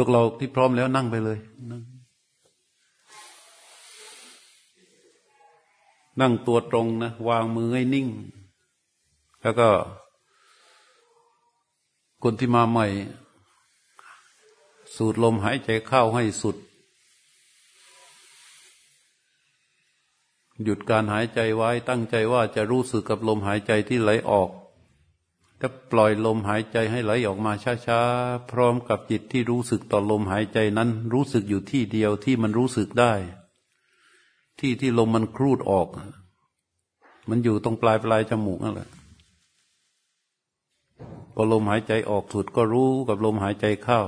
วกเราที่พร้อมแล้วนั่งไปเลย นั่งนั่งตัวตรงนะวางมือให้นิ่ง แล้วก็ คนที่มาใหม่ สูดลมหายใจเข้าให้สุด หยุดการหายใจไว้ตั้งใจว่าจะรู้สึกกับลมหายใจที่ไหลออก ก็ปล่อยลมหายใจให้ไหลออกมาช้าๆ พร้อมกับจิตที่รู้สึกต่อลมหายใจนั้น รู้สึกอยู่ที่เดียวที่มันรู้สึกได้ ที่ที่ลมมันครูดออก มันอยู่ตรงปลายปลายจมูกนั่นแหละพอลมหายใจออกสุดก็รู้กับลมหายใจเข้า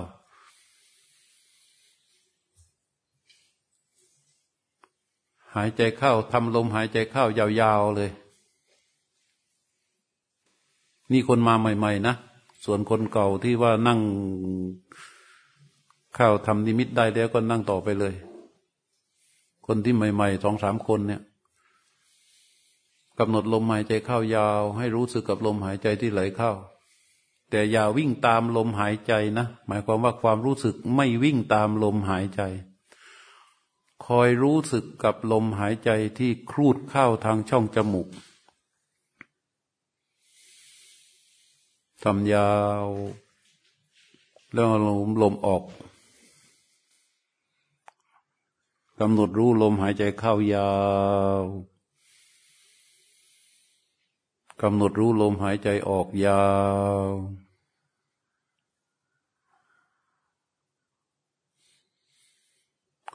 หายใจเข้าทำลมหายใจเข้ายาวๆเลย นี่คนมาใหม่ ๆ นะ ส่วนคนเก่าที่ว่านั่งเข้าทำนิมิตได้แล้วก็นั่งต่อไปเลย คนที่ใหม่ๆสองสามคนเนี่ยกำหนดลมหายใจเข้ายาว ให้รู้สึกกับลมหายใจที่ไหลเข้า แต่อย่าวิ่งตามลมหายใจนะ หมายความว่าความรู้สึกไม่วิ่งตามลมหายใจ คอยรู้สึกกับลมหายใจที่ครูดเข้าทางช่องจมูก ทำยาว แล้วลมลมออกกำหนดรู้ลมหายใจเข้ายาวกำหนดรู้ลมหายใจออกยาว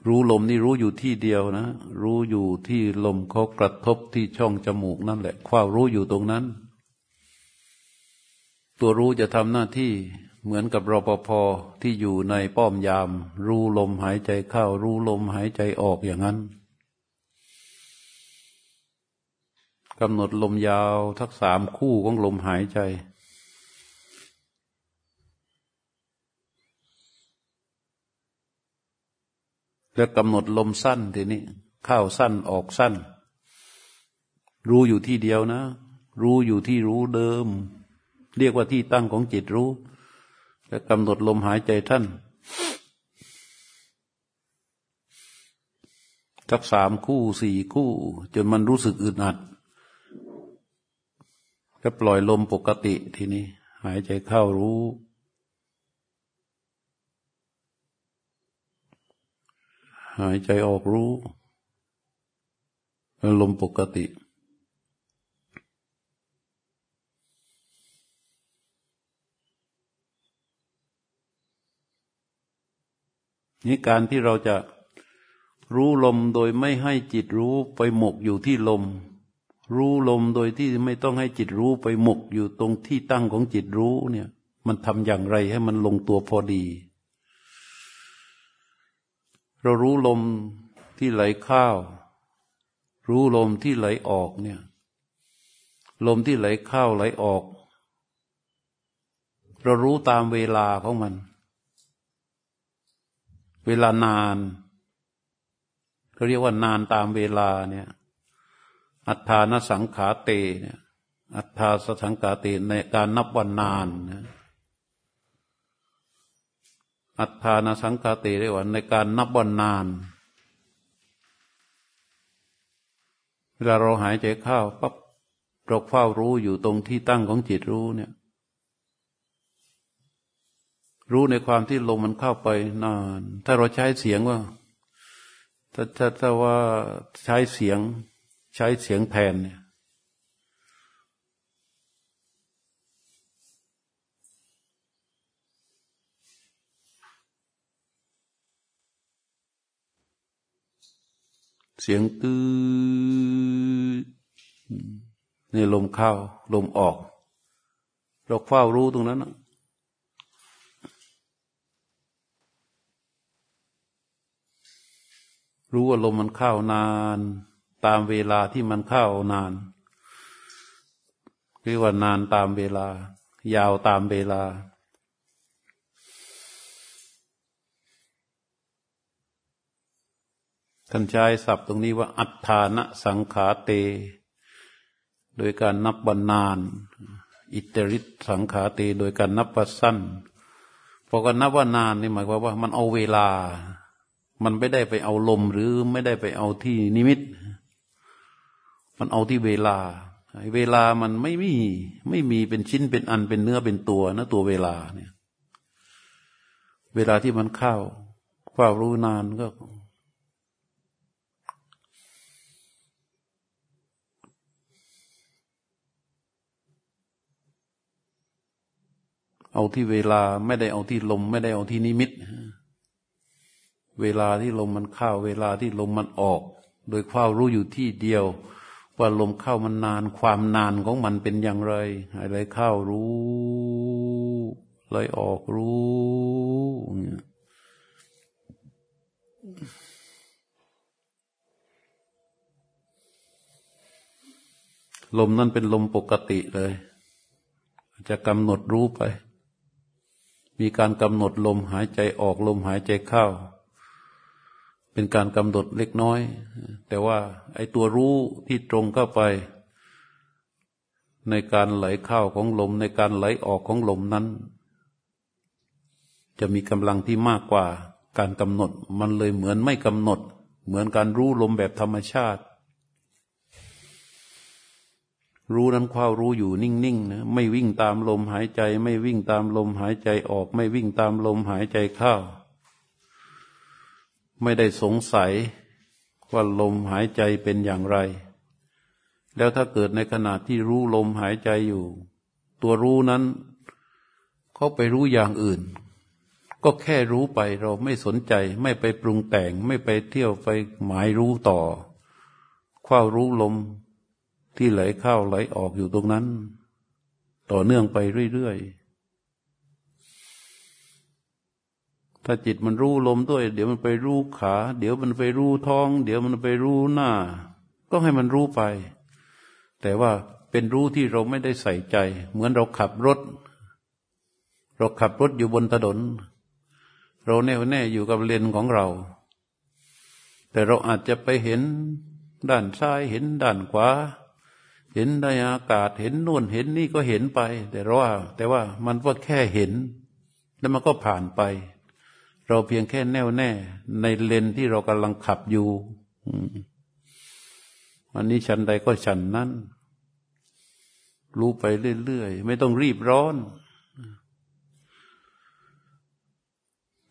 รู้ลมนี่รู้อยู่ที่เดียวนะ รู้อยู่ที่ลมเขากระทบที่ช่องจมูกนั่นแหละ ความรู้อยู่ตรงนั้น ตัวรู้จะทำหน้าที่เหมือนกับรปภที่อยู่ในป้อมยาม รู้ลมหายใจเข้า รู้ลมหายใจออกอย่างนั้นกำหนดลมยาวทักสามคู่ของลมหายใจแล้วกำหนดลมสั้นทีนี้เข้าสั้นออกสั้น รู้อยู่ที่เดียวนะ รู้อยู่ที่รู้เดิม เรียกว่าที่ตั้งของจิตรู้และกำหนดลมหายใจท่านสักสามคู่สี่คู่ จนมันรู้สึกอึดอัดก็ปล่อยลมปกติทีนี้ หายใจเข้ารู้ หายใจออกรู้ ลมปกติ นี่การที่เราจะรู้ลมโดยไม่ให้จิตรู้ไปหมกอยู่ที่ลม รู้ลมโดยที่ไม่ต้องให้จิตรู้ไปหมกอยู่ตรงที่ตั้งของจิตรู้เนี่ย มันทำอย่างไรให้มันลงตัวพอดี เรารู้ลมที่ไหลเข้ารู้ลมที่ไหลออกเนี่ย ลมที่ไหลเข้าไหลออก เรารู้ตามเวลาของมัน เวลานานเขาเรียกว่านานตามเวลาเนี่ย อัฏฐานสังขาเตเนี่ย อัฏฐาสสังขาเตในการนับวันนานนะอัฏฐานสังขาเตเรียกว่าในการนับวันนานเวลาเราหายใจเข้าปั๊บเราเฝ้ารู้อยู่ตรงที่ตั้งของจิตรู้เนี่ย รู้ในความที่ลมมันเข้าไปนาน ถ้าเราใช้เสียงว่าถ้าถ้าถ้าว่าใช้เสียง ใช้เสียงแทนเนี่ยเสียงตื้อนี่ลมเข้า ลมออก เราเฝ้ารู้ตรงนั้นนะ รู้ว่าลมมันเข้านาน ตามเวลาที่มันเข้านานเรียกว่านานตามเวลา ยาวตามเวลา ท่านใช้ศัพท์ตรงนี้ว่า อัฏฐานะสังขาเต โดยการนับบันนาน อิตริสังขาเต โดยการนับปัสั้นพอกันนับว่านานนี่หมายความว่า มันเอาเวลา มันไม่ได้ไปเอาลมหรือไม่ได้ไปเอาที่นิมิต มันเอาที่เวลา เวลามันไม่มี ไม่มีเป็นชิ้นเป็นอันเป็นเนื้อเป็นตัวนะตัวเวลาเนี่ย เวลาที่มันเข้าความรู้นานก็ เอาที่เวลาไม่ได้เอาที่ลม ไม่ได้เอาที่นิมิต เวลาที่ลมมันเข้า เวลาที่ลมมันออก โดยความรู้อยู่ที่เดียว ว่าลมเข้ามันนานความนานของมันเป็นอย่างไรอะไรเข้ารู้อะไรออกรู้เี้ยลมนั่นเป็นลมปกติเลย จะกำหนดรู้ไป มีการกำหนดลมหายใจออกลมหายใจเข้า เป็นการกำหนดเล็กน้อย แต่ว่าไอ้ตัวรู้ที่ตรงเข้าไป ในการไหลเข้าของลม ในการไหลออกของลมนั้น จะมีกำลังที่มากกว่าการกำหนด มันเลยเหมือนไม่กำหนด เหมือนการรู้ลมแบบธรรมชาติ รู้นั้นความรู้อยู่นิ่งๆนะไม่วิ่งตามลมหายใจ ไม่วิ่งตามลมหายใจออก ไม่วิ่งตามลมหายใจเข้า ไม่ได้สงสัยว่าลมหายใจเป็นอย่างไร แล้วถ้าเกิดในขณะที่รู้ลมหายใจอยู่ ตัวรู้นั้นเขาไปรู้อย่างอื่น ก็แค่รู้ไปเราไม่สนใจ ไม่ไปปรุงแต่ง ไม่ไปเที่ยวไปหมายรู้ต่อความรู้ลมที่ไหลเข้าไหลออกอยู่ตรงนั้น ต่อเนื่องไปเรื่อยๆ ถ้าจิตมันรู้ลมด้วย เดี๋ยวมันไปรู้ขา เดี๋ยวมันไปรู้ท้อง เดี๋ยวมันไปรู้หน้า ก็ให้มันรู้ไป แต่ว่าเป็นรู้ที่เราไม่ได้ใส่ใจ เหมือนเราขับรถ เราขับรถอยู่บนถนน เราแน่วแน่อยู่กับเลนของเรา แต่เราอาจจะไปเห็นด้านซ้ายเห็นด้านขวาเห็นในอากาศเห็นนู่นเห็นนี่ก็เห็นไป แต่ว่า แต่ว่ามันก็แค่เห็น แล้วมันก็ผ่านไป เราเพียงแค่แน่วแน่ ในเลนที่เรากำลังขับอยู่วันนี้ฉันใดก็ฉันนั้น รู้ไปเรื่อยๆ ไม่ต้องรีบร้อน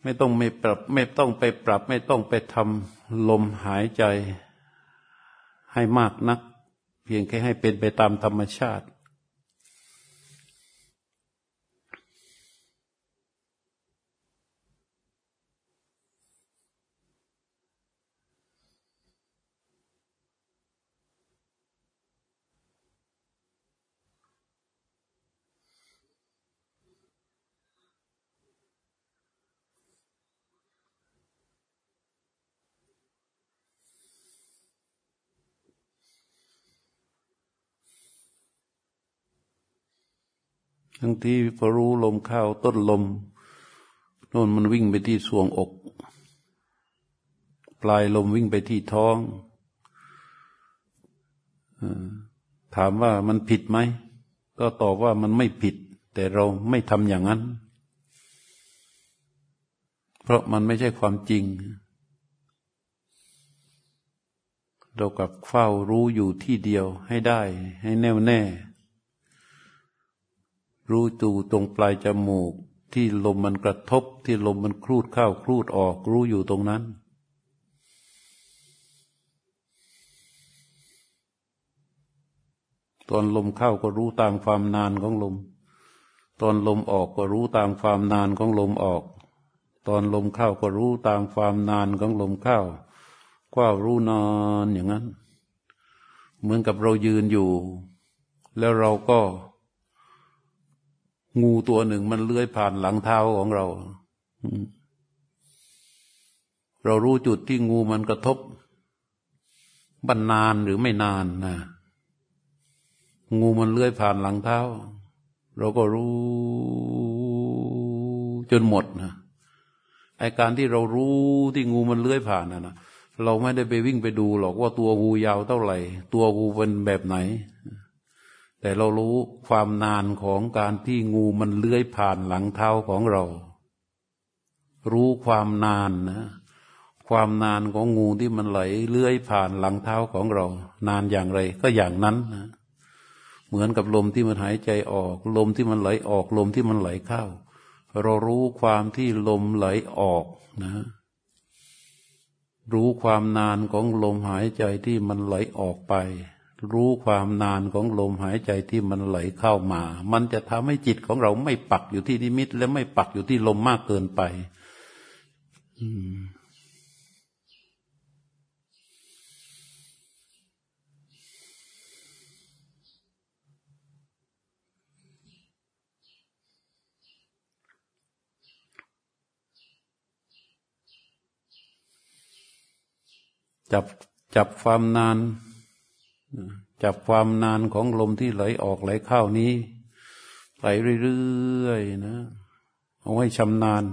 ไม่ต้องไม่ปรับ ไม่ต้องไปปรับ ไม่ต้องไปทำลมหายใจให้มากนัก เพียงแค่ให้เป็นไปตามธรรมชาติ ทั้งที่พอรู้ลมเข้าต้นลมโน่นมันวิ่งไปที่สวงอก ปลายลมวิ่งไปที่ท้องถามว่ามันผิดไหม ก็ตอบว่ามันไม่ผิด แต่เราไม่ทำอย่างนั้น เพราะมันไม่ใช่ความจริง เรากับเฝ้ารู้อยู่ที่เดียวให้ได้ให้แน่วแน่ รู้ตูตรงปลายจมูก ที่ลมมันกระทบ ที่ลมมันคลูดเข้าคลูดออก รู้อยู่ตรงนั้น ตอนลมเข้าก็รู้ตามความนานของลม ตอนลมออกก็รู้ตามความนานของลมออก ตอนลมเข้าก็รู้ตามความนานของลมเข้าก็รู้นานอย่างนั้น เหมือนกับเรายืนอยู่ แล้วเราก็ งูตัวหนึ่งมันเลื้อยผ่านหลังเท้าของเรา เรารู้จุดที่งูมันกระทบบันนานหรือไม่นานนะ งูมันเลื้อยผ่านหลังเท้า เราก็รู้จนหมดนะไอการที่เรารู้ที่งูมันเลื้อยผ่านนะนะเราไม่ได้ไปวิ่งไปดูหรอกว่าตัวงูยาวเท่าไหร่ ตัวงูเป็นแบบไหน แต่เรารู้ความนานของการที่งูมันเลื้อยผ่านหลังเท้าของเรา รู้ความนานนะ ความนานของงูที่มันไหลเลื้อยผ่านหลังเท้าของเรา นานอย่างไร ก็อย่างนั้นนะเหมือนกับลมที่มันหายใจออก ลมที่มันไหลออก ลมที่มันไหลเข้า เรารู้ความที่ลมไหลออกนะ รู้ความนานของลมหายใจที่มันไหลออกไป รู้ความนานของลมหายใจที่มันไหลเข้ามา มันจะทำให้จิตของเราไม่ปักอยู่ที่นิมิต และไม่ปักอยู่ที่ลมมากเกินไปอืมจับจับความนาน จับความนานของลมที่ไหลออกไหลเข้านี้ ไปเรื่อยๆนะเอาให้ชำนาญ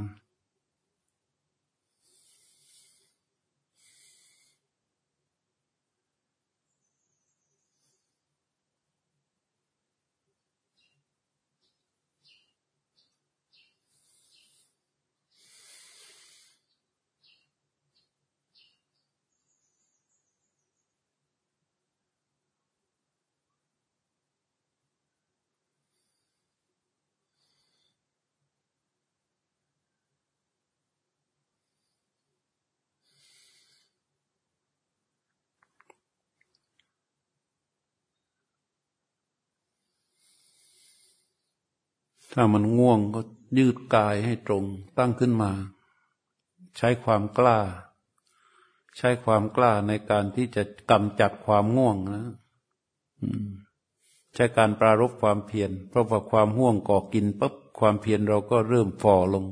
ถ้ามันง่วงก็ยืดกายให้ตรงตั้งขึ้นมา ใช้ความกล้า ใช้ความกล้าในการที่จะกำจัดความง่วงนะใช้การปรารบความเพียรเพราะว่าความห่วงก่อกินปั๊บความเพียรเราก็เริ่มฝ่อลง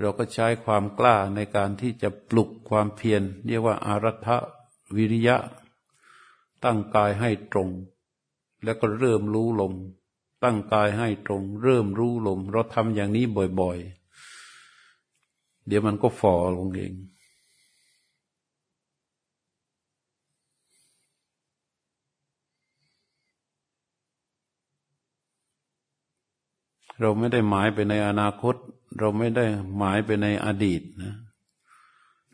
เราก็ใช้ความกล้าในการที่จะปลุกความเพียรเรียกว่าอารัฐวิริยะ ตั้งกายให้ตรง แล้วก็เริ่มรู้ลม ตั้งกายให้ตรง เริ่มรู้ลม เราทำอย่างนี้บ่อยๆ เดี๋ยวมันก็ฝ่อลงเอง เราไม่ได้หมายไปในอนาคต เราไม่ได้หมายไปในอดีตนะ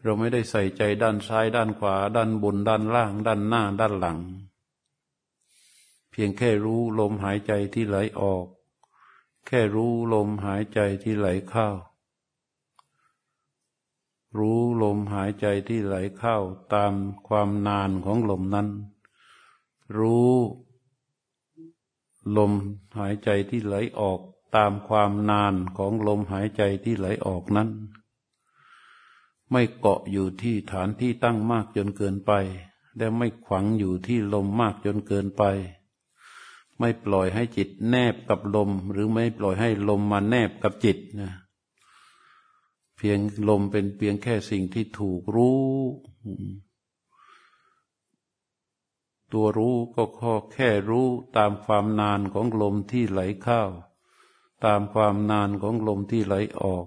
เราไม่ได้ใส่ใจด้านซ้ายด้านขวา ด้านบน ด้านล่าง ด้านหน้า ด้านหลัง เพียงแค่รู้ลมหายใจที่ไหลออก แค่รู้ลมหายใจที่ไหลเข้า รู้ลมหายใจที่ไหลเข้าตามความนานของลมนั้น รู้ลมหายใจที่ไหลออกตามความนานของลมหายใจที่ไหลออกนั้น ไม่เกาะอยู่ที่ฐานที่ตั้งมากจนเกินไป และไม่ขวางอยู่ที่ลมมากจนเกินไป ไม่ปล่อยให้จิตแนบกับลม หรือไม่ปล่อยให้ลมมาแนบกับจิตนะเพียงลมเป็นเพียงแค่สิ่งที่ถูกรู้ ตัวรู้ก็ข้อแค่รู้ตามความนานของลมที่ไหลเข้า ตามความนานของลมที่ไหลออก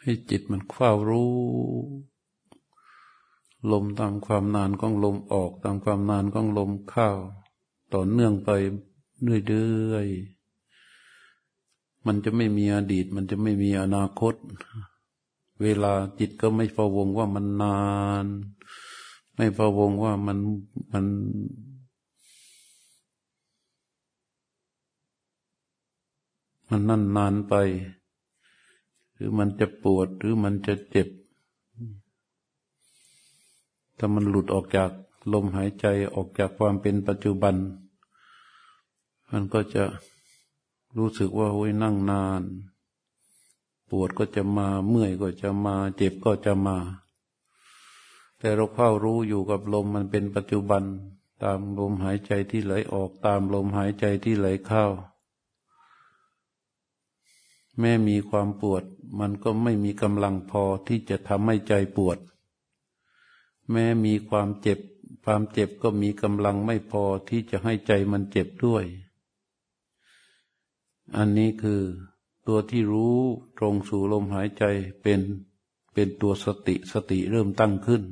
ให้จิตมันเฝ้ารู้ ลมตามความนานของลมออกตามความนานของลมเข้า ต่อเนื่องไปเรื่อยๆมันจะไม่มีอดีต มันจะไม่มีอนาคต เวลาจิตก็ไม่พะวงว่ามันนาน ไม่พะวงว่ามันมันมันนั่นนานไป รือมันจะปวดหรือมันจะเจ็บ ถ้ามันหลุดออกจากลมหายใจออกจากความเป็นปัจจุบัน มันก็จะรู้สึกว่าโอ้ยนั่งนาน ปวดก็จะมาเมื่อยก็จะมา เจ็บก็จะมา แต่เราเข้ารู้อยู่กับลมมันเป็นปัจจุบัน ตามลมหายใจที่ไหลออกตามลมหายใจที่ไหลเข้า แม้มีความปวด มันก็ไม่มีกำลังพอที่จะทำให้ใจปวด แม้มีความเจ็บ ความเจ็บก็มีกำลังไม่พอที่จะให้ใจมันเจ็บด้วย อันนี้คือตัวที่รู้ตรงสู่ลมหายใจเป็นเป็นตัวสติสติเริ่มตั้งขึ้น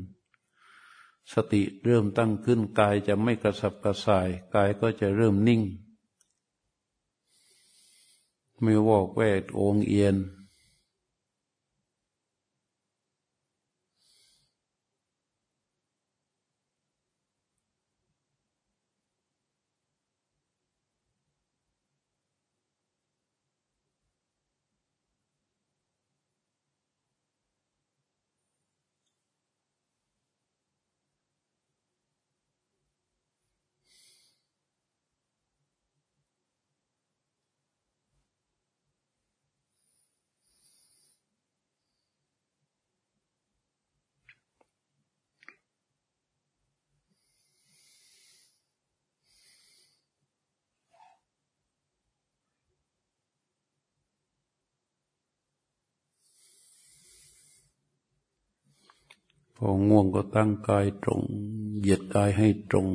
สติเริ่มตั้งขึ้น กายจะไม่กระสับกระส่าย กายก็จะเริ่มนิ่ง ไม่วอกแวกโองเอียน พอง่วงก็ตั้งกายตรง เหยียดกายให้ตรง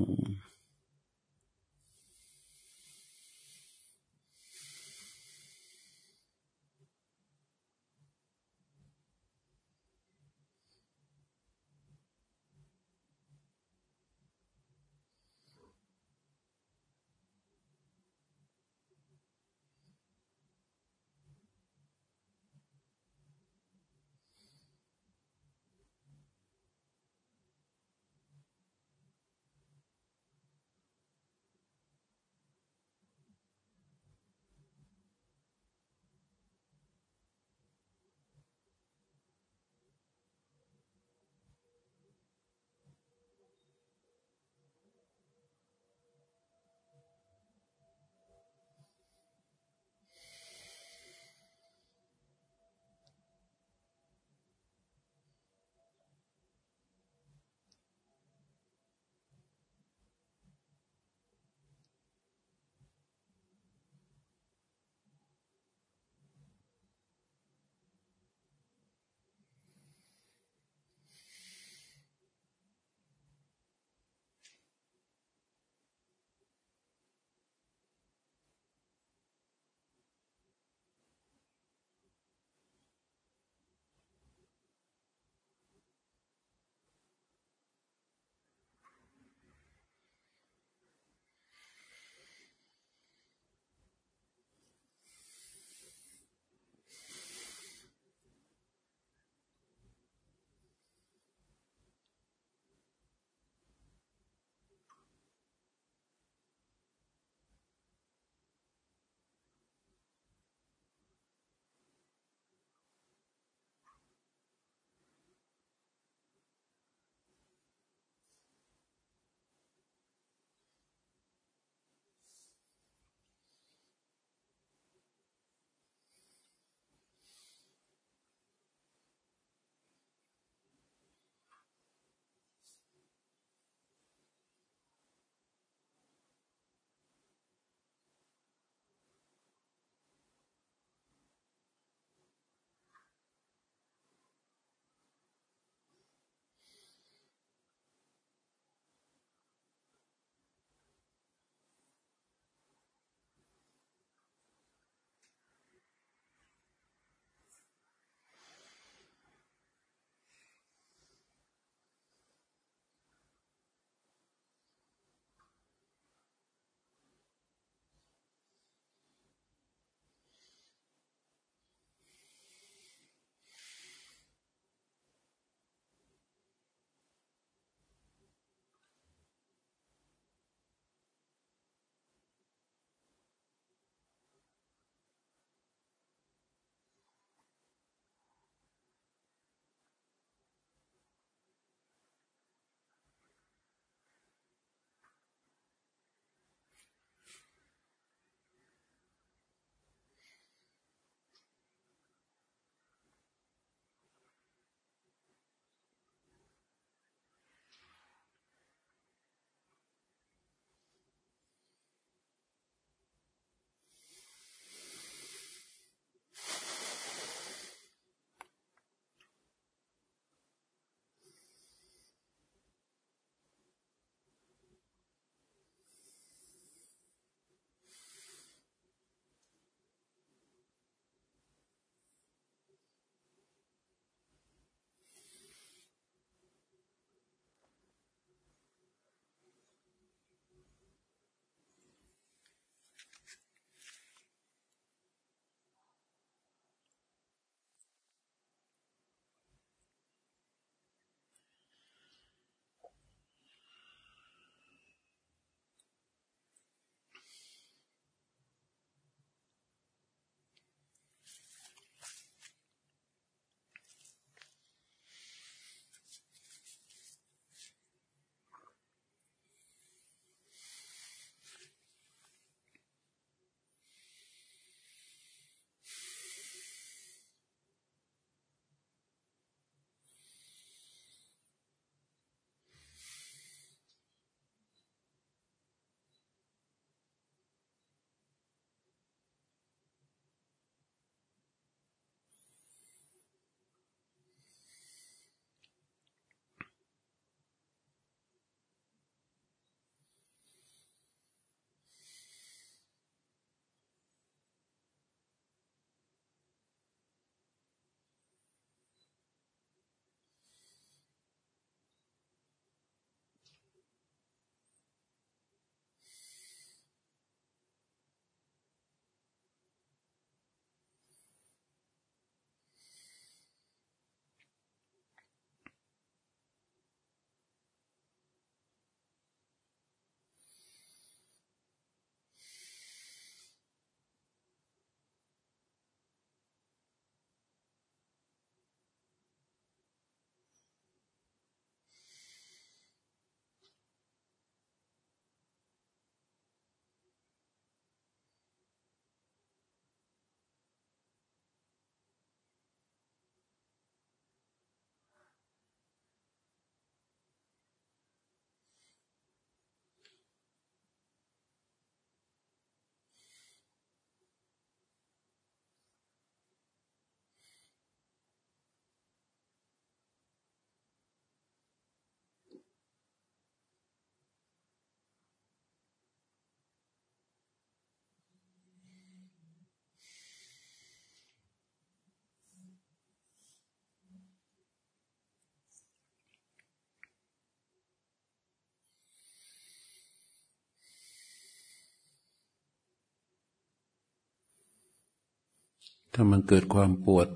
ถ้ามันเกิดความปวด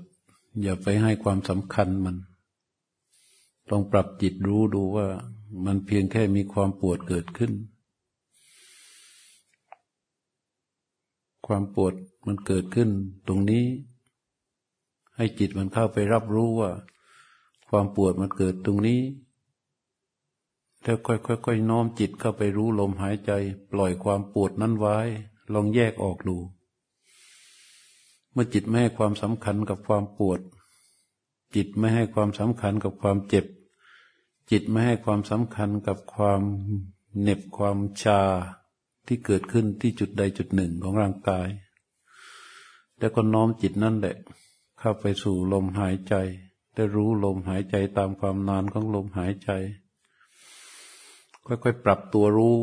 อย่าไปให้ความสำคัญมัน ต้องปรับจิตรู้ดูว่ามันเพียงแค่มีความปวดเกิดขึ้น ความปวดมันเกิดขึ้น ตรงนี้ ให้จิตมันเข้าไปรับรู้ว่า ความปวดมันเกิดตรงนี้ แล้วค่อยๆน้อมจิตเข้าไปรู้ลมหายใจ ปล่อยความปวดนั้นไว้ ลองแยกออกดู มื่อจิตไม่ให้ความสำคัญกับความปวด จิตไม่ให้ความสำคัญกับความเจ็บ จิตไม่ให้ความสำคัญกับความเหน็บความชาที่เกิดขึ้นที่จุดใดจุดหนึ่งของร่างกาย แล้วก็น้อมจิตนั่นแหละ เข้าไปสู่ลมหายใจ ได้รู้ลมหายใจตามความนานของลมหายใจ ค่อยๆ ปรับตัวรู้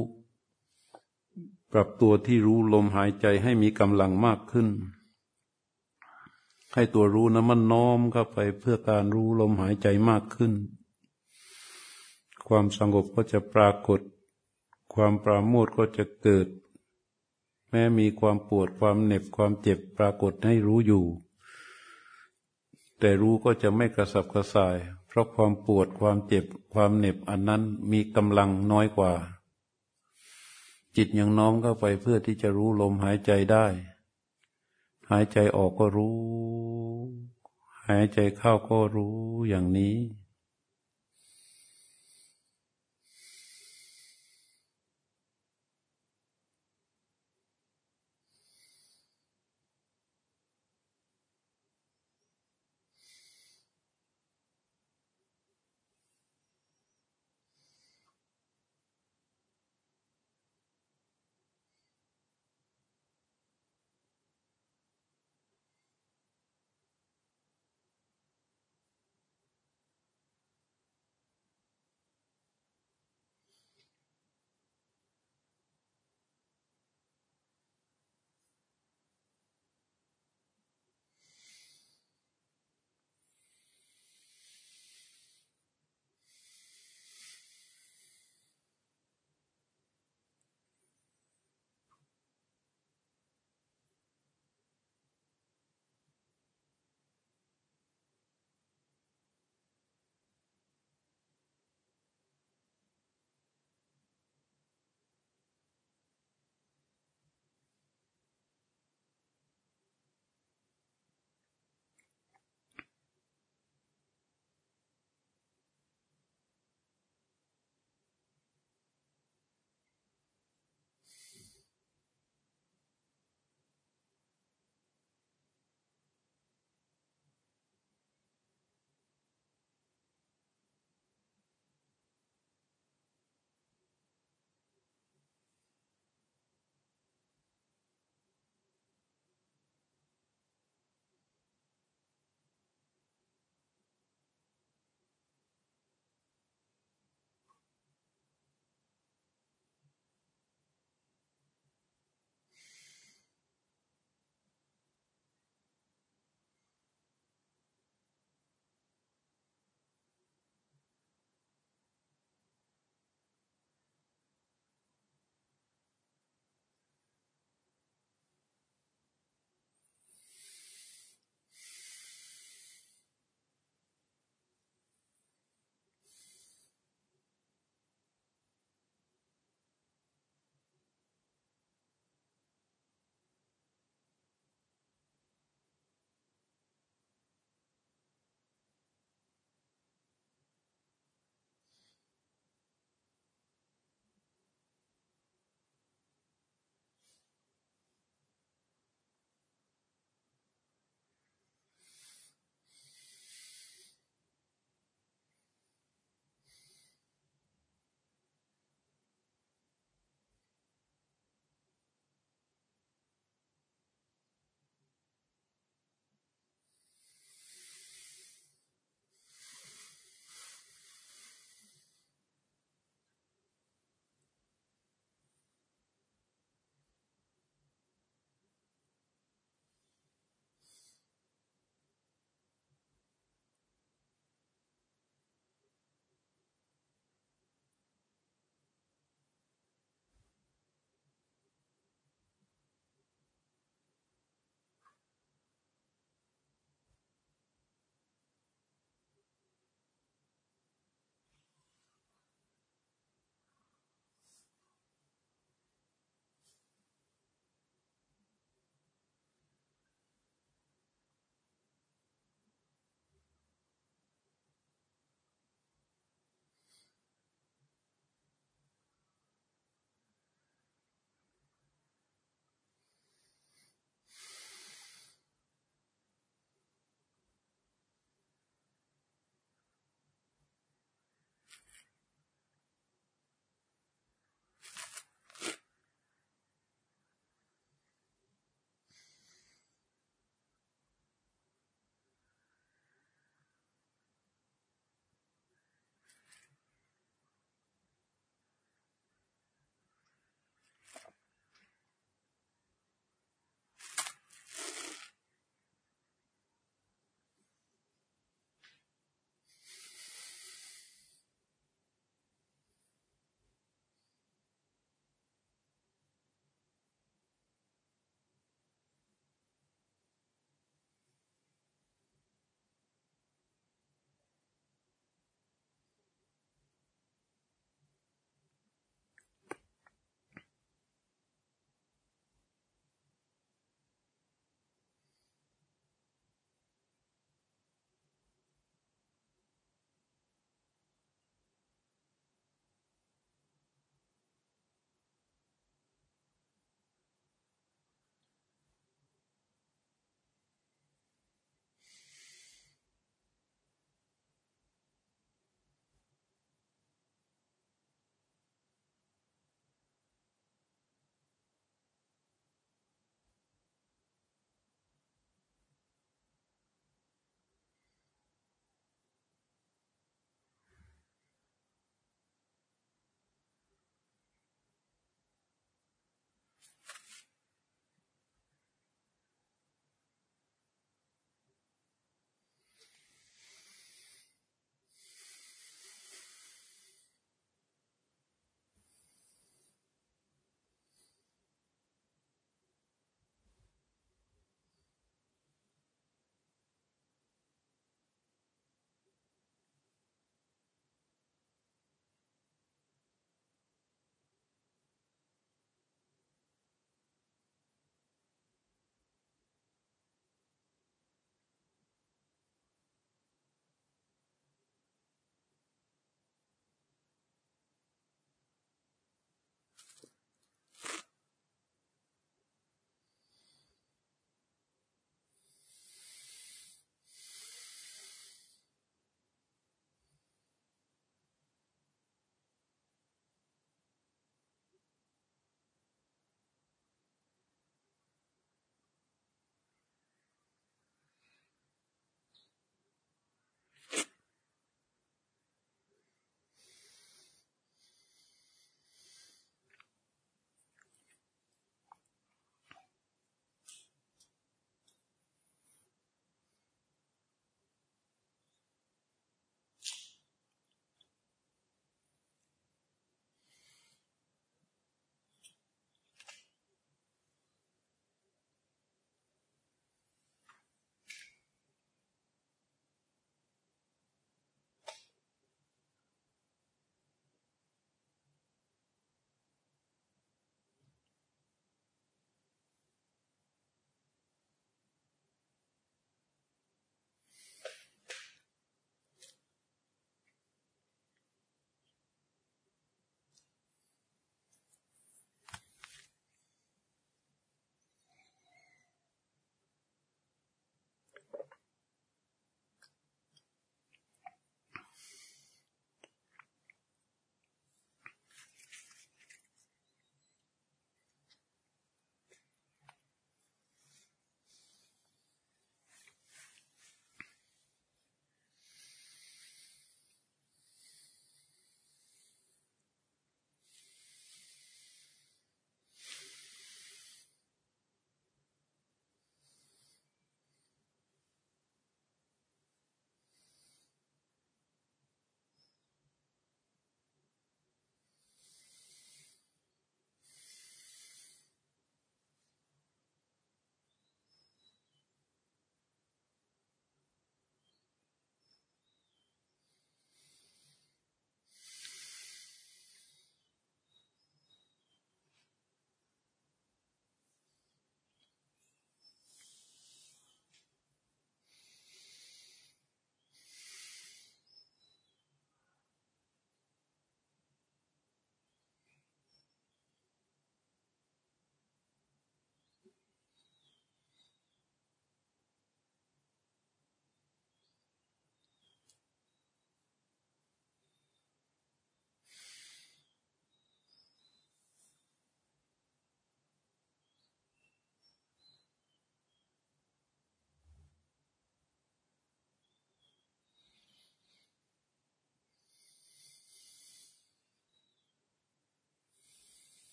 ปรับตัวที่รู้ลมหายใจให้มีกำลังมากขึ้น ให้ตัวรู้นะมันน้อมเข้าไปเพื่อการรู้ลมหายใจมากขึ้น ความสงบก็จะปรากฏ ความปราโมทก็จะเกิด แม้มีความปวดความเหน็บความเจ็บปรากฏให้รู้อยู่ แต่รู้ก็จะไม่กระสับกระส่าย เพราะความปวดความเจ็บความเหน็บอันนั้นมีกำลังน้อยกว่า จิตยังน้อมเข้าไปเพื่อที่จะรู้ลมหายใจได้ หายใจออกก็รู้ หายใจเข้าก็รู้อย่างนี้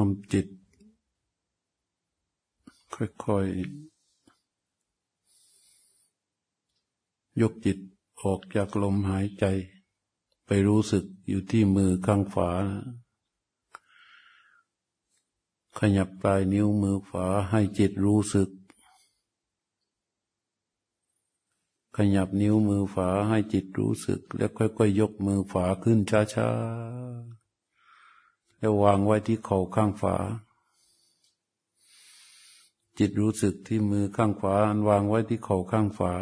อมจิต ค่อยๆ ยกจิตออกจากลมหายใจ ไปรู้สึกอยู่ที่มือข้างฝา ขยับปลายนิ้วมือฝาให้จิตรู้สึก ขยับนิ้วมือฝาให้จิตรู้สึก แล้วค่อยๆยกมือฝาขึ้นช้าๆ แล้ววางไว้ที่เข่าข้างฝา จิตรู้สึกที่มือข้างฝาอันวางไว้ที่เข่าข้างฝา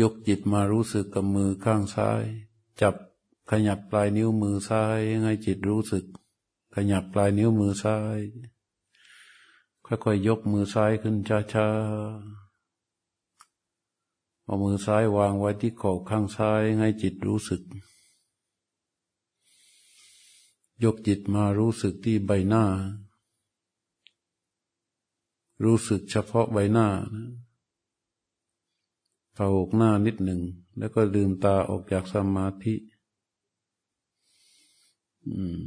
ยกจิตมารู้สึกกับมือข้างซ้าย จับขยับปลายนิ้วมือซ้ายให้จิตรู้สึก ขยับปลายนิ้วมือซ้าย ค่อยๆยกมือซ้ายขึ้นช้าๆเอามือซ้ายวางไว้ที่ขอบข้างซ้ายให้จิตรู้สึก ยกจิตมารู้สึกที่ใบหน้า รู้สึกเฉพาะใบหน้าเผาอกหน้านิดหนึ่ง แล้วก็ลืมตาออกจากสมาธิอืม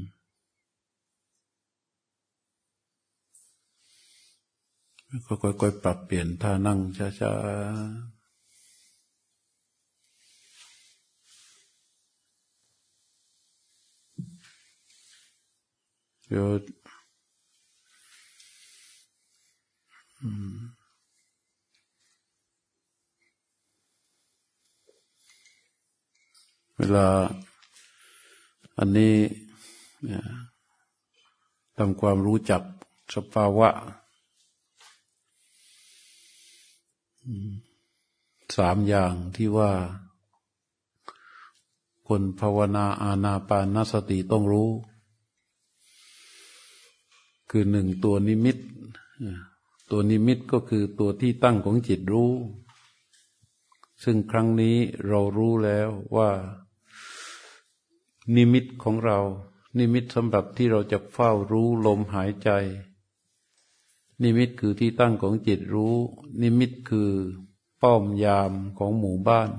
ก็ค่อยๆปรับเปลี่ยนท่านั่งช้าๆ เดี๋ยวเวลา อันนี้ทำความรู้จักสภาวะสามอย่างที่ว่า คนภาวนาอาณาปานสติต้องรู้ คือหนึ่งตัวนิมิต ตัวนิมิตก็คือตัวที่ตั้งของจิตรู้ ซึ่งครั้งนี้เรารู้แล้วว่า นิมิตของเรา นิมิตสำหรับที่เราจะเฝ้ารู้ลมหายใจ นิมิตคือที่ตั้งของจิตรู้ นิมิตคือป้อมยามของหมู่บ้าน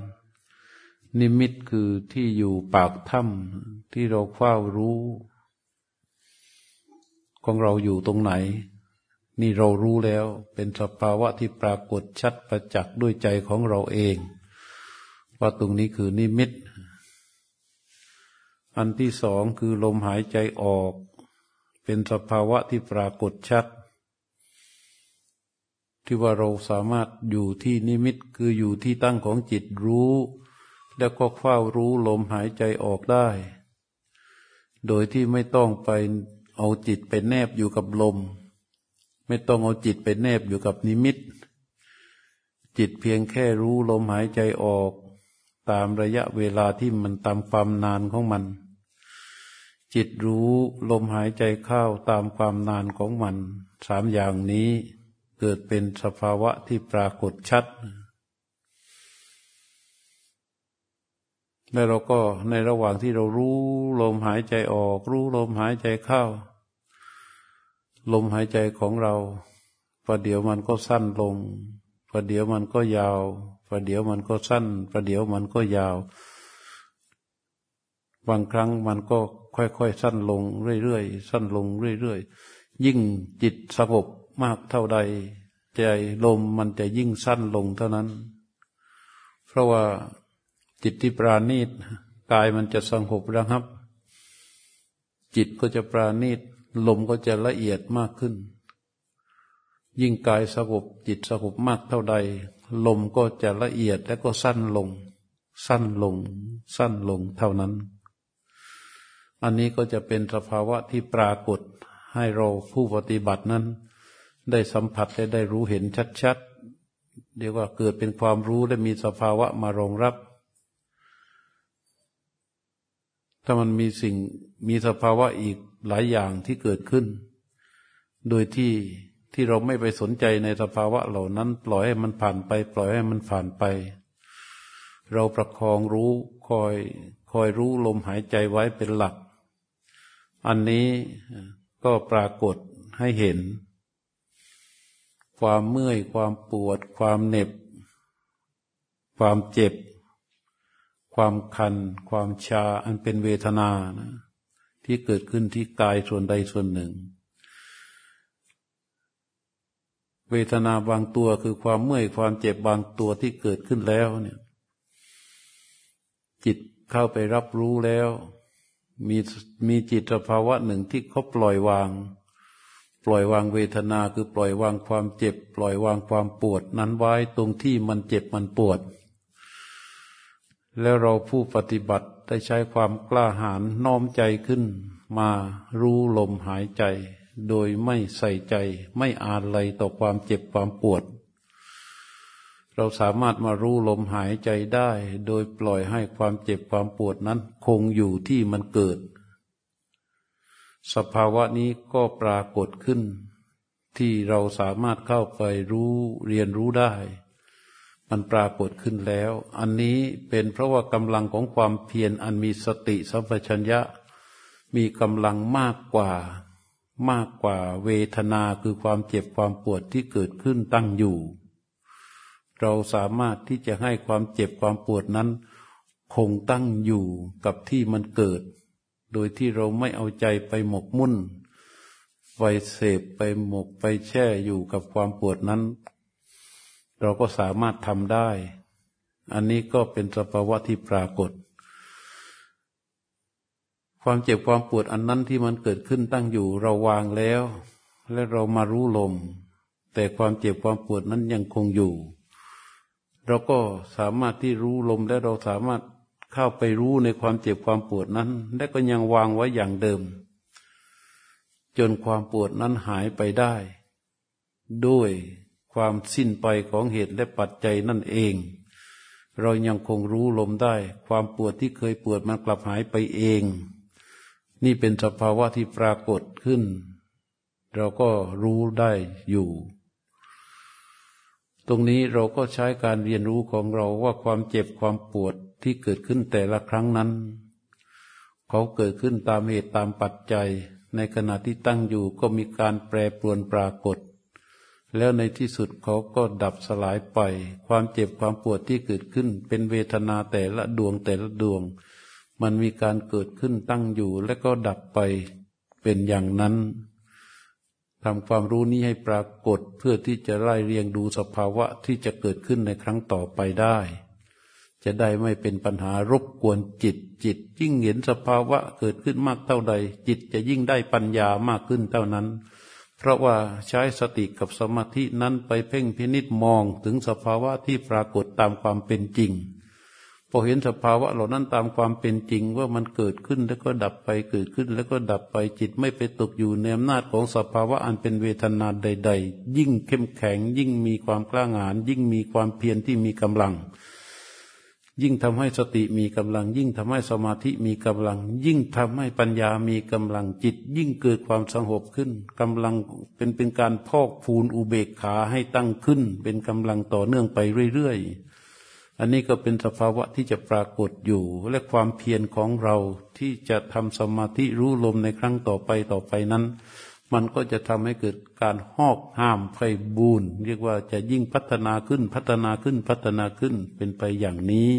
นิมิตคือที่อยู่ปากถ้ำที่เราเฝ้ารู้ ของเราอยู่ตรงไหน นี่เรารู้แล้วเป็นสภาวะที่ปรากฏชัดประจักษ์ด้วยใจของเราเอง ว่าตรงนี้คือนิมิต อันที่สองคือลมหายใจออก เป็นสภาวะที่ปรากฏชัด ที่ว่าเราสามารถอยู่ที่นิมิตคืออยู่ที่ตั้งของจิตรู้ แล้วก็เฝ้ารู้ลมหายใจออกได้ โดยที่ไม่ต้องไป เอาจิตไปแนบอยู่กับลม ไม่ต้องเอาจิตไปแนบอยู่กับนิมิต จิตเพียงแค่รู้ลมหายใจออก ตามระยะเวลาที่มันตามความนานของมัน จิตรู้ลมหายใจเข้าตามความนานของมัน สามอย่างนี้เกิดเป็นสภาวะที่ปรากฏชัด แล้วเราก็ในระหว่างที่เรารู้ลมหายใจออก รู้ลมหายใจเข้า ลมหายใจของเราประเดี๋ยวมันก็สั้นลงประเดี๋ยวมันก็ยาวประเดี๋ยวมันก็สั้นประเดี๋ยวมันก็ยาว บางครั้งมันก็ค่อยๆสั้นลงเรื่อยๆสั้นลงเรื่อยๆยิ่งจิตสงบมากเท่าใด ใจลมมันจะยิ่งสั้นลงเท่านั้น เพราะว่า จิตที่ปราณีตกายมันจะสงบระงับ จิตก็จะปราณีตลมก็จะละเอียดมากขึ้น ยิ่งกายสงบจิตสงบมากเท่าใด ลมก็จะละเอียดและก็สั้นลง สั้นลง สั้นลงเท่านั้น อันนี้ก็จะเป็นสภาวะที่ปรากฏให้เราผู้ปฏิบัตินั้น ได้สัมผัสและได้รู้เห็นชัดๆเรียกว่าเกิดเป็นความรู้และมีสภาวะมารองรับ ถ้ามันมีสิ่งมีสภาวะอีกหลายอย่างที่เกิดขึ้น โดยที่ที่เราไม่ไปสนใจในสภาวะเหล่านั้น ปล่อยให้มันผ่านไป ปล่อยให้มันผ่านไป เราประคองรู้คอยคอยรู้ลมหายใจไว้เป็นหลัก อันนี้ก็ปรากฏให้เห็น ความเมื่อยความปวด ความเหน็บ ความเจ็บ ความคัน ความชาอันเป็นเวทนานะที่เกิดขึ้นที่กายส่วนใดส่วนหนึ่ง เวทนาบางตัวคือความเมื่อยความเจ็บบางตัวที่เกิดขึ้นแล้วเนี่ยจิตเข้าไปรับรู้แล้ว มีมีจิตสภาวะหนึ่งที่เขาปล่อยวาง ปล่อยวางเวทนาคือปล่อยวางความเจ็บ ปล่อยวางความปวด นั้นไว้ตรงที่มันเจ็บมันปวด แล้วเราผู้ปฏิบัติได้ใช้ความกล้าหาญน้อมใจขึ้น มารู้ลมหายใจ โดยไม่ใส่ใจ ไม่อาลัยต่อความเจ็บความปวด เราสามารถมารู้ลมหายใจได้ โดยปล่อยให้ความเจ็บความปวดนั้น คงอยู่ที่มันเกิด สภาวะนี้ก็ปรากฏขึ้น ที่เราสามารถเข้าไปรู้เรียนรู้ได้ มันปรากฏขึ้นแล้ว อันนี้เป็นเพราะว่ากำลังของความเพียรอันมีสติสัมปชัญญะ มีกำลังมากกว่ามากกว่าเวทนาคือความเจ็บความปวดที่เกิดขึ้นตั้งอยู่ เราสามารถที่จะให้ความเจ็บความปวดนั้น คงตั้งอยู่กับที่มันเกิด โดยที่เราไม่เอาใจไปหมกมุ่นไปเสพไปหมกไปแช่อยู่กับความปวดนั้น เราก็สามารถทำได้ อันนี้ก็เป็นสภาวะที่ปรากฏ ความเจ็บความปวดอันนั้นที่มันเกิดขึ้นตั้งอยู่เราวางแล้ว และเรามารู้ลม แต่ความเจ็บความปวดนั้นยังคงอยู่ เราก็สามารถที่รู้ลมและเราสามารถเข้าไปรู้ในความเจ็บความปวดนั้น และก็ยังวางไว้อย่างเดิม จนความปวดนั้นหายไปได้ ด้วย ความสิ้นไปของเหตุและปัจจัยนั่นเอง เรายังคงรู้ลมได้ ความปวดที่เคยปวดมันกลับหายไปเอง นี่เป็นสภาวะที่ปรากฏขึ้น เราก็รู้ได้อยู่ ตรงนี้เราก็ใช้การเรียนรู้ของเราว่าความเจ็บความปวดที่เกิดขึ้นแต่ละครั้งนั้น เขาเกิดขึ้นตามเหตุตามปัจจัย ในขณะที่ตั้งอยู่ก็มีการแปรปรวนปรากฏ แล้วในที่สุดเขาก็ดับสลายไป ความเจ็บความปวดที่เกิดขึ้น เป็นเวทนาแต่ละดวงแต่ละดวง มันมีการเกิดขึ้นตั้งอยู่ และก็ดับไปเป็นอย่างนั้นทำความรู้นี้ให้ปรากฏเพื่อที่จะไล่เรียงดูสภาวะที่จะเกิดขึ้นในครั้งต่อไปได้ จะได้ไม่เป็นปัญหารบกวนจิตจิตยิ่งเห็นสภาวะเกิดขึ้นมากเท่าใด จิตจะยิ่งได้ปัญญามากขึ้นเท่านั้น เพราะว่าใช้สติกับสมาธินั้นไปเพ่งพินิษมองถึงสภาวะที่ปรากฏตามความเป็นจริงพอเห็นสภาวะเหล่านั้นตามความเป็นจริงว่ามันเกิดขึ้นแล้วก็ดับไปเกิดขึ้น แล้วก็ดับไปจิตไม่ไปตกอยู่ในอำนาจของสภาวะอันเป็นเวทนาใด ๆ ยิ่งเข้มแข็ง ยิ่งมีความกล้าหาญยิ่งมีความเพียรที่มีกำลัง ยิ่งทำให้สติมีกำลัง ยิ่งทำให้สมาธิมีกำลัง ยิ่งทำให้ปัญญามีกำลังจิต ยิ่งเกิดความสงบขึ้นกำลังเป็นเป็นการพอกพูนอุเบกขาให้ตั้งขึ้น เป็นกำลังต่อเนื่องไปเรื่อยๆ อันนี้ก็เป็นสภาวะที่จะปรากฏอยู่ และความเพียรของเราที่จะทำสมาธิรู้ลมในครั้งต่อไปต่อไปนั้น มันก็จะทำให้เกิดการหอกห้ามไฟบูนเรียกว่าจะยิ่งพัฒนาขึ้นพัฒนาขึ้นพัฒนาขึ้นเป็นไปอย่างนี้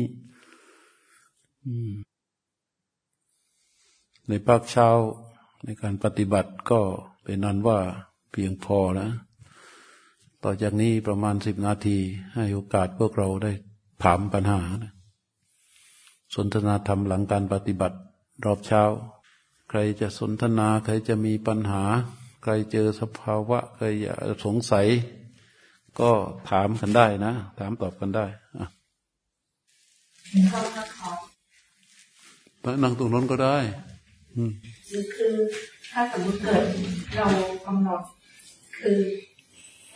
ในภาคเช้าในการปฏิบัติก็เป็นนั้นว่าเพียงพอแล้วต่อจากนี้ประมาณสิบนาที ให้โอกาสพวกเราได้ถามปัญหา สนทนาธรรมหลังการปฏิบัติ รอบเช้า ใครจะสนทนา ใครจะมีปัญหา ใครเจอสภาวะ ใครอยากสงสัย ก็ถามกันได้นะ ถามตอบกันได้อะนั่งตรงนั้นก็ได้คือถ้าสมมติเกิดเรากำหนดคือ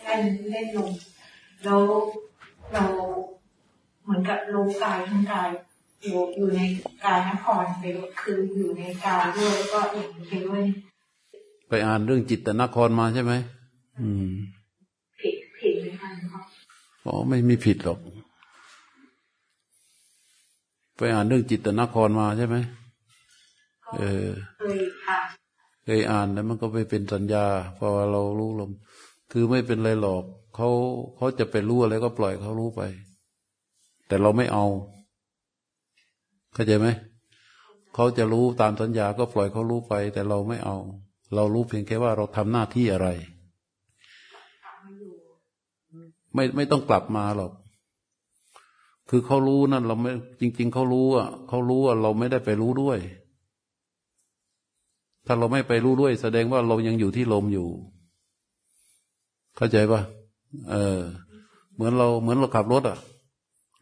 เล่นเล่นลงแล้วเราเหมือนกับรู้กายทั้งกาย อยู่อยู่ในกายนครไปคืออยู่ในกายด้วยแล้วก็เห็นไปด้วย ไปอ่านเรื่องจิตนครมาใช่ไหมอืม ผิดผิดไหมคะอ๋อไม่มีผิดหรอก ไปอ่านเรื่องจิตนครมาใช่ไหมเออเคยอ่านเคยอ่านแล้วมันก็ไปเป็นสัญญาพอเรารู้ลมคือไม่เป็นไรหรอกเขาเขาจะไปรู้อะไรก็ปล่อยเขารู้ไป แต่เราไม่เอา เข้าใจไหมเขาจะรู้ตามสัญญาก็ปล่อยเขารู้ไป แต่เราไม่เอา เรารู้เพียงแค่ว่าเราทำหน้าที่อะไร ไม่ไม่ต้องกลับมาหรอกคือเขารู้นั่นเราไม่จริง ๆเขารู้อะเขารู้อะเราไม่ได้ไปรู้ด้วย ถ้าเราไม่ไปรู้ด้วย แสดงว่าเรายังอยู่ที่ลมอยู่ เข้าใจปะเออ เหมือนเราเหมือนเราขับรถอะ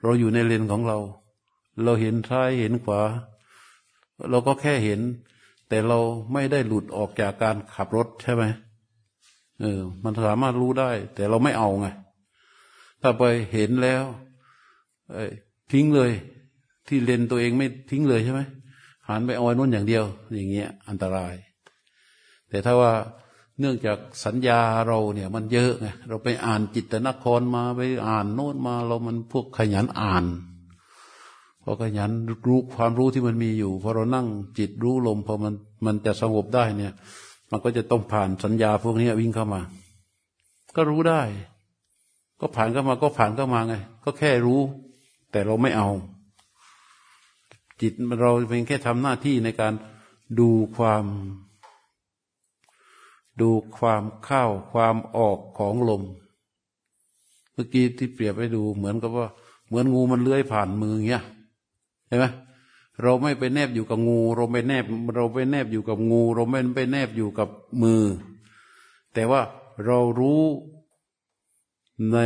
เราอยู่ในเลนของเรา เราเห็นซ้ายเห็นขวา เราก็แค่เห็น แต่เราไม่ได้หลุดออกจากการขับรถใช่ไหมเออ มันสามารถรู้ได้ แต่เราไม่เอาไง ถ้าไปเห็นแล้วทิ้งเลย ที่เลนตัวเองไม่ทิ้งเลยใช่ไหมหันไปเอาไว้นู้นอย่างเดียว อย่างเงี้ย อันตราย แต่ถ้าว่าเนื่องจากสัญญาเราเนี่ย มันเยอะไงเราไปอ่านจิตนครมาไปอ่านโน้นมา เรามันพวกขยันอ่าน อขยันรู้ความรู้ที่มันมีอยู่พอเรานั่งจิตรู้ลมพอมันมันจะสงบได้เนี่ย มันก็จะต้องผ่านสัญญาพวกนี้วิ่งเข้ามา ก็รู้ได้ ก็ผ่านเข้ามาก็ผ่านเข้ามาไง ก็แค่รู้ แต่เราไม่เอา จิตเราเพียงแค่ทำหน้าที่ในการดูความ ดูความเข้าความออกของลม เมื่อกี้ที่เปรียบไปดูเหมือนกับว่า เหมือนงูมันเลื้อยผ่านมือเงี้ย เห็นไหมเราไม่ไปแนบอยู่กับงู เราไม่แนบ เราไปแนบอยู่กับงู เราไม่ไปแนบอยู่กับมือ แต่ว่าเรารู้ใน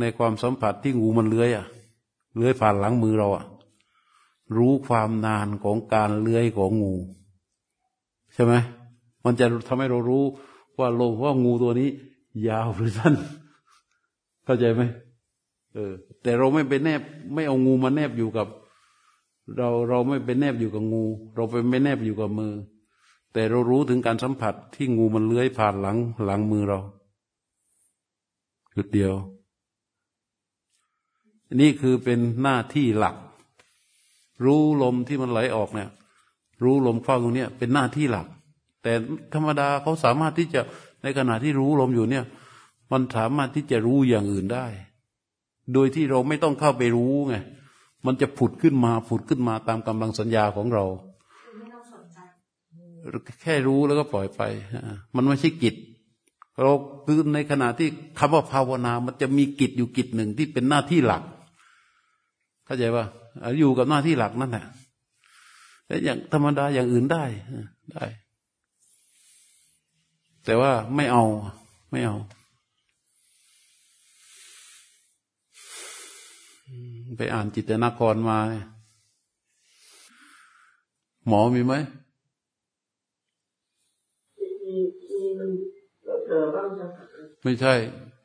ในความสัมผัสที่งูมันเลื้อยอะเลื้อยผ่านหลังมือเราอะรู้ความนานของการเลื้อยของงู ใช่ไหมมันจะทำให้เรารู้ว่าลมว่างูตัวนี้ ยาวหรือสั้นเข้าใจไหมเออ แต่เราไม่ไปแนบ ไม่เอางูมาแนบอยู่กับ เราเราไม่ไปแนบอยู่กับงู เราไปไม่แนบอยู่กับมือ แต่เรารู้ถึงการสัมผัสที่งูมันเลื้อยผ่านหลังหลังมือเราจุดเดียว นี่คือเป็นหน้าที่หลัก รู้ลมที่มันไหลออกเนี่ย รู้ลมเข้าตรงนี้เป็นหน้าที่หลัก แต่ธรรมดาเขาสามารถที่จะในขณะที่รู้ลมอยู่เนี่ย มันสามารถที่จะรู้อย่างอื่นได้ โดยที่เราไม่ต้องเข้าไปรู้ไง มันจะผุดขึ้นมาผุดขึ้นมาตามกำลังสัญญาของเราแค่รู้แล้วก็ปล่อยไป มันไม่ใช่กิจ เราคือในขณะที่คำว่าภาวนา มันจะมีกิจอยู่กิจหนึ่งที่เป็นหน้าที่หลัก เข้าใจว่าอยู่กับหน้าที่หลักนั่นแหละแต่อย่างธรรมดาอย่างอื่นได้ได้ แต่ว่าไม่เอาไม่เอา ไปอ่านจิตนครมา หมอมีไหมไม่ใช่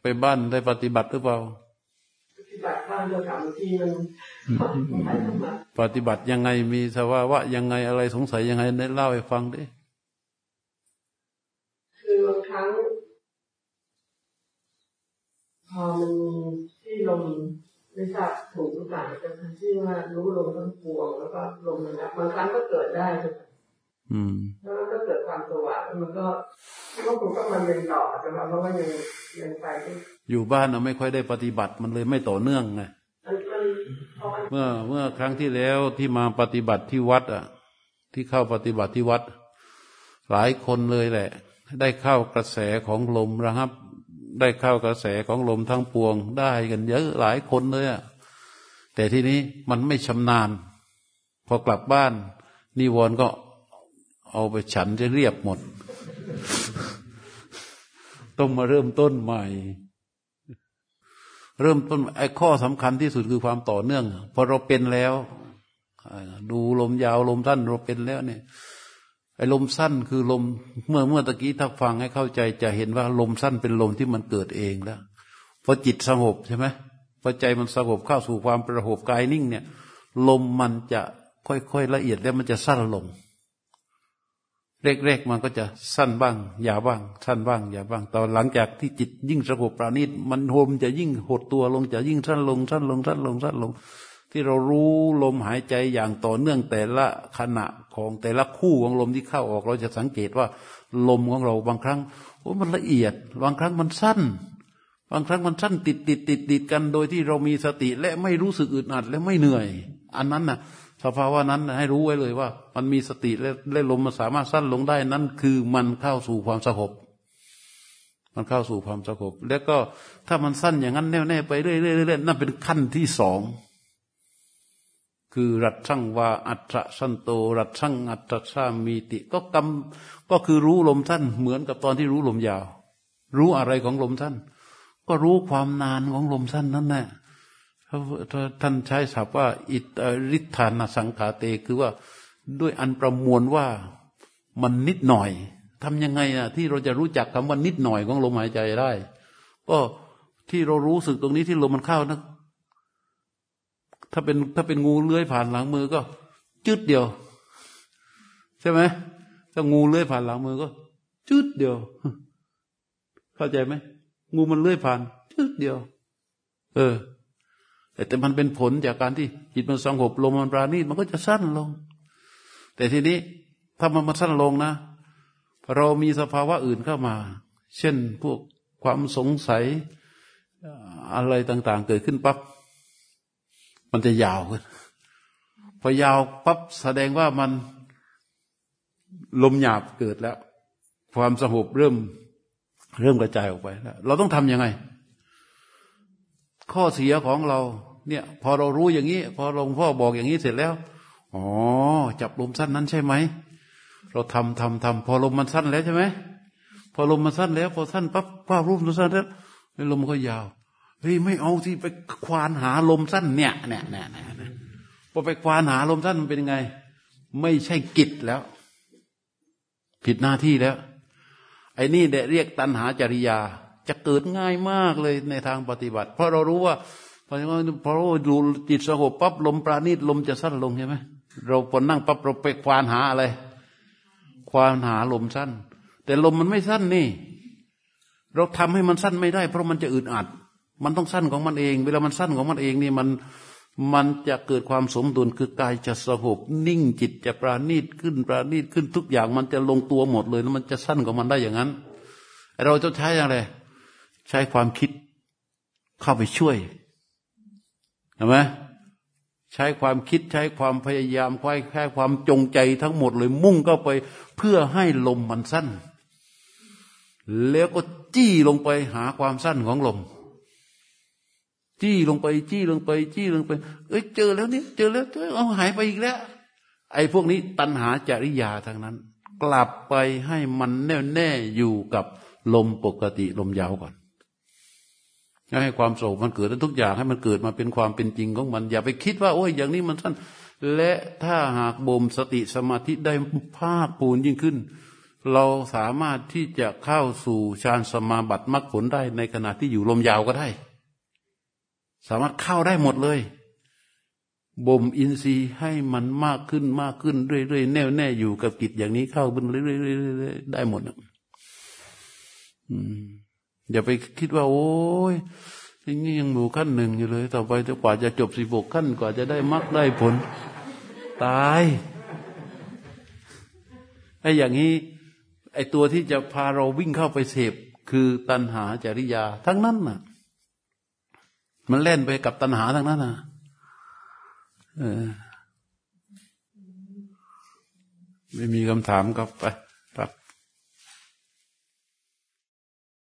ไปบ้านได้ปฏิบัติหรือเปล่า ปฏิบัติบ้านเถามที่มันปฏิบัติยังไงมีสภาวะยังไงอะไรสงสัยยังไงเน้เล่าให้ฟังดิคือบางครั้งพอมันที่ลม ไม่ทราบถูกหรือเปล่าแต่ที่ว่ารู้ลมทั้งปวงแล้วก็ลมนะบางครั้งก็เกิดได้ใช่ไหมอืมแล้วก็เกิดความสว่างมันก็ก็คงต้องมันเรียนต่อใช่ไหมเพราะว่ายังยังไปอยู่บ้านเราไม่ค่อยได้ปฏิบัติมันเลยไม่ต่อเนื่องไงเมื่อเมื่อครั้งที่แล้วที่มาปฏิบัติที่วัด อะ ที่เข้าปฏิบัติที่วัด หลายคนเลยแหละ ได้เข้ากระแสของลมนะครับ ได้เข้ากระแสของลมทั้งปวง ได้กันเยอะหลายคนเลยอะแต่ทีนี้มันไม่ชำนาญ พอกลับบ้าน นิวรณ์ก็เอาไปฉันจะเรียบหมด ต้องมาเริ่มต้นใหม่ เริ่มต้นไอ้ข้อสำคัญที่สุดคือความต่อเนื่อง พอเราเป็นแล้ว ดูลมยาวลมสั้นเราเป็นแล้วเนี่ย ไอ้ลมสั้นคือลมเมื่อเมื่อตะกี้ถ้าฟังให้เข้าใจจะเห็นว่าลมสั้นเป็นลมที่มันเกิดเองแล้วพอจิตสงบใช่ไหมพอใจมันสงบเข้าสู่ความประหบกายนิ่งเนี่ย ลมมันจะค่อยๆละเอียดแล้วมันจะสั้นลงเล็กๆมันก็จะสั้นบ้างยาวบ้าง สั้นบ้างยาวบ้าง ตอนหลังจากที่จิตยิ่งสงบปราณีตมันโฮมจะยิ่งหดตัวลงจะยิ่งสั้นลงสั้นลงสั้นลงสั้นลง ที่เรารู้ลมหายใจอย่างต่อเนื่องแต่ละขณะของแต่ละคู่ของลมที่เข้าออก เราจะสังเกตว่า ลมของเราบางครั้งโอ้มันละเอียด บางครั้งมันสั้น บางครั้งมันสั้นติดติดติดติดกันโดยที่เรามีสติและไม่รู้สึกอึดอัดและไม่เหนื่อย อันนั้นน่ะสภาวะนั้นให้รู้ไว้เลยว่า มันมีสติและและลมมันสามารถสั้นลงได้นั่นคือมันเข้าสู่ความสงบมันเข้าสู่ความสงบแล้วก็ถ้ามันสั้นอย่างนั้นแน่วแน่ไปเรื่อยๆนั่นเป็นขั้นที่สอง คือรัตช่างวาอัตระสันโต รัตช่างอัตสามีติ ก็กำก็คือรู้ลมท่านเหมือนกับตอนที่รู้ลมยาว รู้อะไรของลมท่าน ก็รู้ความนานของลมท่านนั่นแหละท่านใช้ศัพท์ว่า อิตริธานสังขาเต คือว่าด้วยอันประมวลว่ามันนิดหน่อยทำยังไงอะ ที่เราจะรู้จักคำว่านิดหน่อยของลมหายใจได้ ก็ที่เรารู้สึกตรงนี้ที่ลมมันเข้านะ ถ้าเป็นถ้าเป็นงูเลื้อยผ่านหลังมือก็ จืดเดียว ใช่ไหมถ้างูเลื้อยผ่านหลังมือก็ จืดเดียว เข้าใจไหมงูมันเลื้อยผ่าน จืดเดียว เออ แต่แต่มันเป็นผลจากการที่จิตมันสงบลมมันปราณีมันก็จะสั้นลง แต่ทีนี้ถ้ามันมาสั้นลงนะเรามีสภาวะอื่นเข้ามา เช่นพวกความสงสัยอะไรต่าง ๆ เกิดขึ้นปั๊บ มันจะยาวขึ้นพอยาวปั๊บแสดงว่ามันลมหยาบเกิดแล้ว ความสงบเริ่มเริ่มกระจายออกไปแล้วเราต้องทํำยังไง ข้อเสียของเรา เนี่ย พอเรารู้อย่างนี้ พอหลวงพ่อบอกอย่างนี้เสร็จแล้วอ๋อจับลมสั้นนั้นใช่ไหมเราทำทำทำพอลมมันสั้นแล้วใช่ไหมพอลมมันสั้นแล้ว พอสั้นปั๊บภาพรูปมันสั้นแล้วลมมันก็ยาว เฮ้ยไม่เอาที่ไปควานหาลมสั้นเนี่ยเนี่ยเนี่ยเนี่ยพอไปควานหาลมสั้นมันเป็นยังไง ไม่ใช่กิจแล้ว ผิดหน้าที่แล้ว ไอ้นี่เดเรียกตัณหาจริยา จะเกิดง่ายมากเลยในทางปฏิบัติ เพราะเรารู้ว่าพอพอเราดูจิตสงบปั๊บลมปราณีตลมจะสั้นลงใช่ไหมเราพอนั่งปั๊บเราไปควานหาอะไร ควานหาลมสั้น แต่ลมมันไม่สั้นนี่ เราทำให้มันสั้นไม่ได้ เพราะมันจะอึดอัด มันต้องสั้นของมันเอง เวลามันสั้นของมันเองนี่มันมันจะเกิดความสมดุลคือกายจะสงบนิ่งจิตจะปราณีตขึ้นปราณีตขึ้นทุกอย่าง มันจะลงตัวหมดเลยแล้วมันจะสั้นของมันได้อย่างนั้น เราจะใช้อย่างไร ใช้ความคิดเข้าไปช่วยเห็นไหมใช้ความคิดใช้ความพยายามควายแค่ความจงใจทั้งหมดเลยมุ่งเข้าไปเพื่อให้ลมมันสั้น แล้วก็จี้ลงไปหาความสั้นของลม จี้ลงไปจี้ลงไป จี้ลงไป เอ้ยเจอแล้วนี่เจอแล้วเจอเอาหายไปอีกแล้ว ไอ้พวกนี้ตัณหาจริยาทั้งนั้น กลับไปให้มันแน่แน่อยู่กับลมปกติลมยาวก่อนให้ความโศกมันเกิดทุกอย่างให้มันเกิดมาเป็นความเป็นจริงของมัน อย่าไปคิดว่า โอ้ยอย่างนี้มันสั้นและถ้าหากบ่มสติสมาธิได้ภาคปูนยิ่งขึ้น เราสามารถที่จะเข้าสู่ฌานสมาบัติมรรคผลได้ในขณะที่อยู่ลมยาวก็ได้ สามารถเข้าได้หมดเลยบ่มอินทรีย์ให้มันมากขึ้นมากขึ้นเรื่อยๆแน่วแน่อยู่กับกิจอย่างนี้เข้าบึนเรื่อยๆได้หมดอย่าไปคิดว่า โอ้ยอย่างนี้ยังหมู่ขั้นหนึ่งอยู่เลย ต่อไปจะกว่าจะจบสิบกขั้น กว่าจะได้มรรคได้ผล ตายไอ้อย่างนี้ ไอ้ตัวที่จะพาเราวิ่งเข้าไปเสพคือตัณหาจริยา ทั้งนั้นน่ะ มันเล่นไปกับตัณหาทั้งนั้นนะเออไม่มีคำถามก็ไป